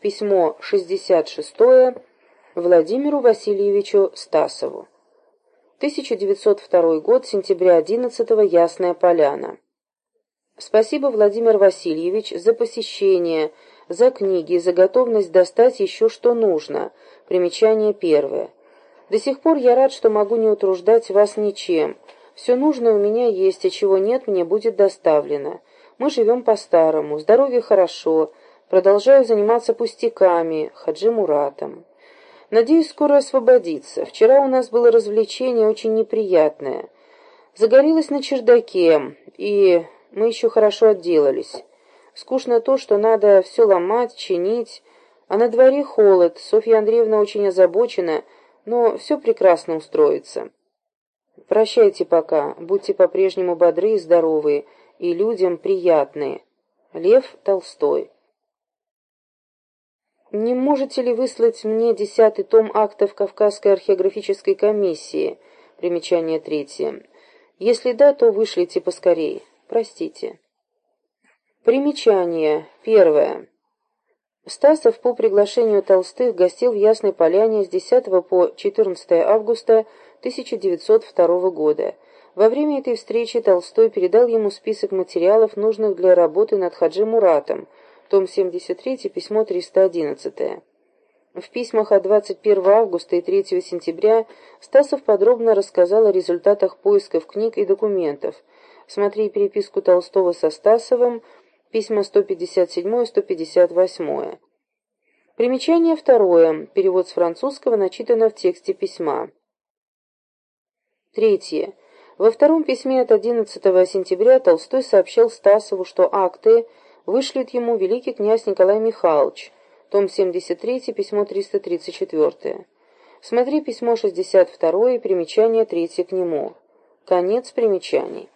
Письмо 66 Владимиру Васильевичу Стасову. 1902 год, сентября 11 Ясная Поляна. Спасибо, Владимир Васильевич, за посещение, за книги, за готовность достать еще что нужно. Примечание первое. До сих пор я рад, что могу не утруждать вас ничем. Все нужное у меня есть, а чего нет, мне будет доставлено. Мы живем по-старому, здоровье хорошо, продолжаю заниматься пустяками, Хаджи Муратом. Надеюсь скоро освободиться. Вчера у нас было развлечение очень неприятное. Загорелось на чердаке, и мы еще хорошо отделались. Скучно то, что надо все ломать, чинить, а на дворе холод, Софья Андреевна очень озабочена, но все прекрасно устроится. Прощайте пока, будьте по-прежнему бодры и здоровы, и людям приятные. Лев Толстой. Не можете ли выслать мне десятый том актов Кавказской археографической комиссии? Примечание третье. Если да, то вышлите поскорее. Простите. Примечание. Первое. Стасов по приглашению Толстых гостил в Ясной Поляне с 10 по 14 августа 1902 года. Во время этой встречи Толстой передал ему список материалов, нужных для работы над Хаджи Муратом, том 73, письмо 311. В письмах от 21 августа и 3 сентября Стасов подробно рассказал о результатах поисков книг и документов. Смотри переписку Толстого со Стасовым, письма 157 и 158. Примечание второе. Перевод с французского начитано в тексте письма. Третье. Во втором письме от 11 сентября Толстой сообщил Стасову, что акты вышлет ему великий князь Николай Михайлович, том 73, письмо 334. Смотри письмо 62 и примечание 3 к нему. Конец примечаний.